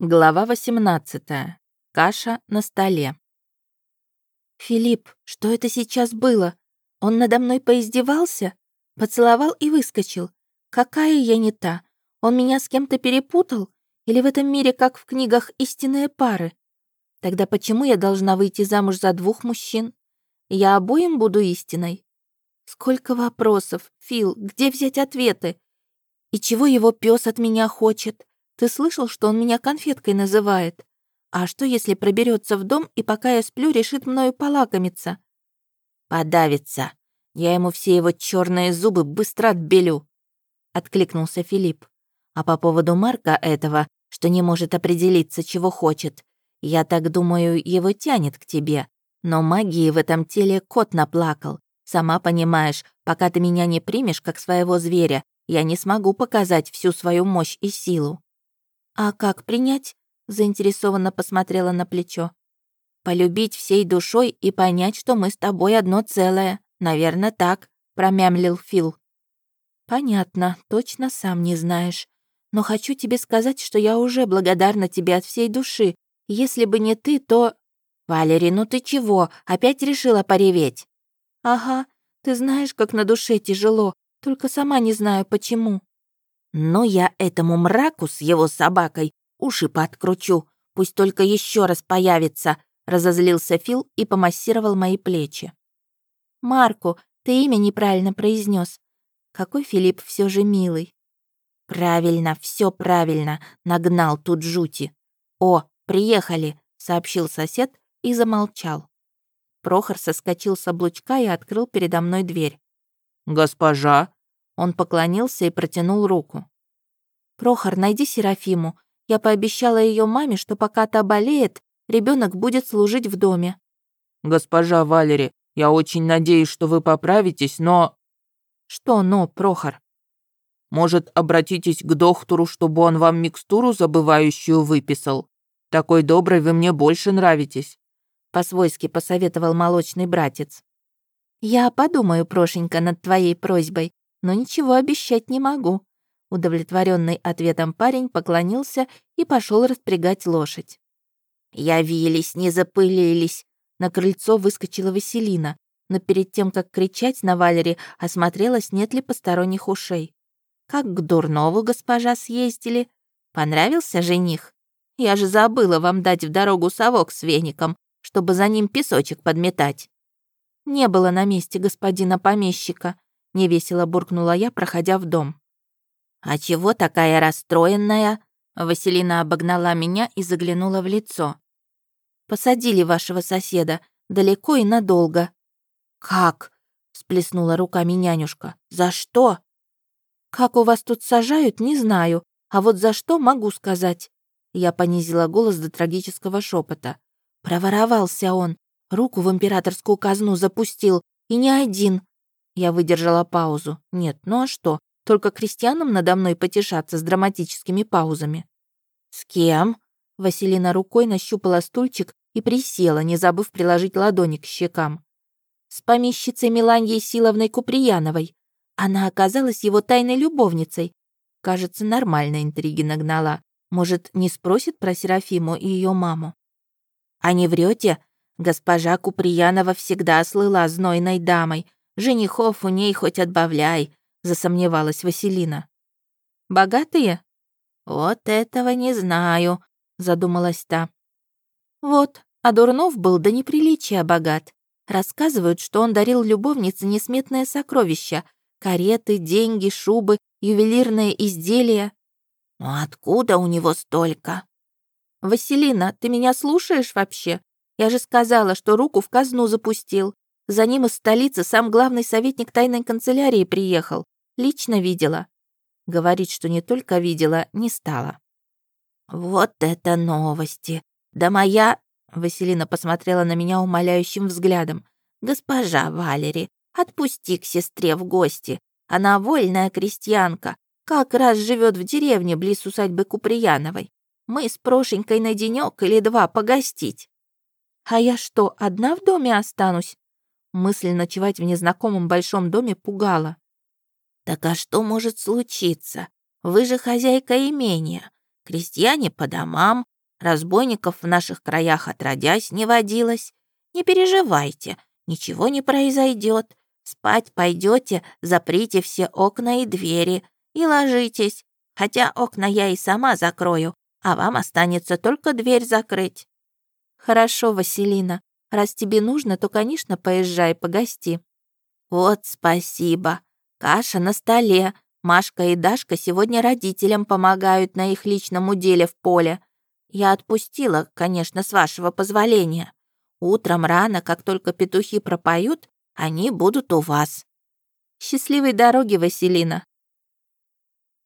Глава 18. Каша на столе. «Филипп, что это сейчас было? Он надо мной поиздевался? Поцеловал и выскочил. Какая я не та? Он меня с кем-то перепутал? Или в этом мире, как в книгах, истинные пары? Тогда почему я должна выйти замуж за двух мужчин? Я обоим буду истиной? Сколько вопросов, Фил, где взять ответы? И чего его пес от меня хочет? Ты слышал, что он меня конфеткой называет? А что, если проберется в дом и пока я сплю, решит мною полакомиться? Подавится. Я ему все его черные зубы быстро отбелю. Откликнулся Филипп. А по поводу Марка этого, что не может определиться, чего хочет, я так думаю, его тянет к тебе. Но магии в этом теле кот наплакал. Сама понимаешь, пока ты меня не примешь как своего зверя, я не смогу показать всю свою мощь и силу. «А как принять?» — заинтересованно посмотрела на плечо. «Полюбить всей душой и понять, что мы с тобой одно целое. Наверное, так», — промямлил Фил. «Понятно, точно сам не знаешь. Но хочу тебе сказать, что я уже благодарна тебе от всей души. Если бы не ты, то...» «Валери, ну ты чего? Опять решила пореветь?» «Ага, ты знаешь, как на душе тяжело, только сама не знаю, почему». Но я этому мраку с его собакой уши подкручу, пусть только еще раз появится, разозлился Фил и помассировал мои плечи. Марку, ты имя неправильно произнес. Какой Филипп все же милый. Правильно, все правильно, нагнал тут жути. О, приехали, сообщил сосед и замолчал. Прохор соскочил с облучка и открыл передо мной дверь. «Госпожа!» Он поклонился и протянул руку. «Прохор, найди Серафиму. Я пообещала ее маме, что пока та болеет, ребенок будет служить в доме». «Госпожа Валери, я очень надеюсь, что вы поправитесь, но...» «Что «но», Прохор?» «Может, обратитесь к доктору, чтобы он вам микстуру забывающую выписал? Такой добрый вы мне больше нравитесь», — по-свойски посоветовал молочный братец. «Я подумаю, Прошенька, над твоей просьбой но ничего обещать не могу». Удовлетворенный ответом парень поклонился и пошел распрягать лошадь. «Явились, не запылились!» На крыльцо выскочила Василина, но перед тем, как кричать на Валере, осмотрелась, нет ли посторонних ушей. «Как к Дурнову госпожа съездили? Понравился жених? Я же забыла вам дать в дорогу совок с веником, чтобы за ним песочек подметать». «Не было на месте господина помещика», — невесело буркнула я, проходя в дом. «А чего такая расстроенная?» Василина обогнала меня и заглянула в лицо. «Посадили вашего соседа, далеко и надолго». «Как?» — сплеснула руками нянюшка. «За что?» «Как у вас тут сажают, не знаю, а вот за что могу сказать». Я понизила голос до трагического шепота. Проворовался он, руку в императорскую казну запустил, и не один. Я выдержала паузу. Нет, ну а что? Только крестьянам надо мной потешаться с драматическими паузами. «С кем?» Василина рукой нащупала стульчик и присела, не забыв приложить ладони к щекам. «С помещицей Миланьей Силовной Куприяновой. Она оказалась его тайной любовницей. Кажется, нормально интриги нагнала. Может, не спросит про Серафиму и ее маму? А не врете? Госпожа Куприянова всегда слыла знойной дамой, Женихов у ней хоть отбавляй», — засомневалась Василина. «Богатые?» «Вот этого не знаю», — задумалась та. «Вот, а Дурнов был до неприличия богат. Рассказывают, что он дарил любовнице несметное сокровища, кареты, деньги, шубы, ювелирные изделия. Но «Ну откуда у него столько? Василина, ты меня слушаешь вообще? Я же сказала, что руку в казну запустил. За ним из столицы сам главный советник тайной канцелярии приехал. Лично видела. Говорить, что не только видела, не стала. «Вот это новости! Да моя...» Василина посмотрела на меня умоляющим взглядом. «Госпожа Валери, отпусти к сестре в гости. Она вольная крестьянка, как раз живет в деревне близ усадьбы Куприяновой. Мы с Прошенькой на денёк или два погостить». «А я что, одна в доме останусь?» Мысль ночевать в незнакомом большом доме пугала. «Так а что может случиться? Вы же хозяйка имения. Крестьяне по домам, Разбойников в наших краях отродясь не водилось. Не переживайте, ничего не произойдет. Спать пойдете, заприте все окна и двери и ложитесь. Хотя окна я и сама закрою, а вам останется только дверь закрыть». «Хорошо, Василина. Раз тебе нужно, то, конечно, поезжай, погости». «Вот спасибо. Каша на столе. Машка и Дашка сегодня родителям помогают на их личном уделе в поле. Я отпустила, конечно, с вашего позволения. Утром рано, как только петухи пропоют, они будут у вас». «Счастливой дороги, Василина.